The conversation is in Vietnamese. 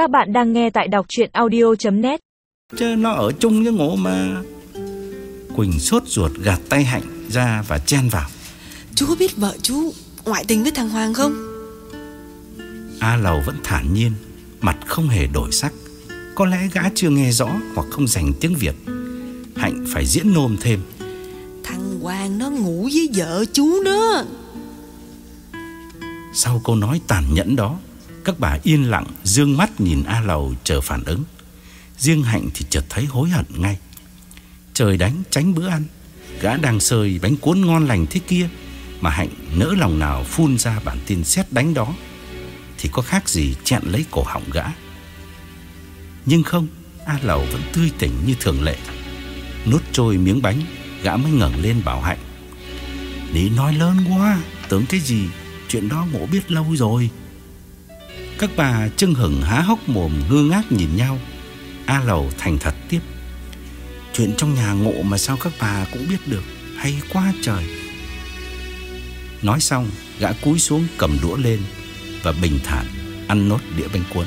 Các bạn đang nghe tại đọc chuyện audio.net Chứ nó ở chung với ngộ mà. Quỳnh sốt ruột gạt tay Hạnh ra và chen vào. Chú có biết vợ chú ngoại tình với thằng Hoàng không? A Lầu vẫn thản nhiên Mặt không hề đổi sắc. Có lẽ gã chưa nghe rõ Hoặc không dành tiếng Việt. Hạnh phải diễn nôm thêm. Thằng Hoàng nó ngủ với vợ chú đó. Sau câu nói tàn nhẫn đó các bà yên lặng, Dương mắt nhìn A Lầu chờ phản ứng. Riêng Hạnh thì chợt thấy hối hận ngay. Trời đánh, tránh bữa ăn. Gã đang sơi bánh cuốn ngon lành thế kia Mà Hạnh nỡ lòng nào phun ra bản tin xét đánh đó. Thì có khác gì chẹn lấy cổ họng gã. Nhưng không, A Lầu vẫn tươi tỉnh như thường lệ. Nuốt trôi miếng bánh, Gã mới ngẩng lên bảo Hạnh. Lý nói lớn quá, Tưởng cái gì? Chuyện đó ngộ biết lâu rồi. Các bà chưng hửng há hốc mồm ngơ ngác nhìn nhau. A Lầu thành thật tiếp. Chuyện trong nhà ngộ mà sao các bà cũng biết được, Hay quá trời. Nói xong, Gã cúi xuống cầm đũa lên Và bình thản ăn nốt đĩa bánh cuốn.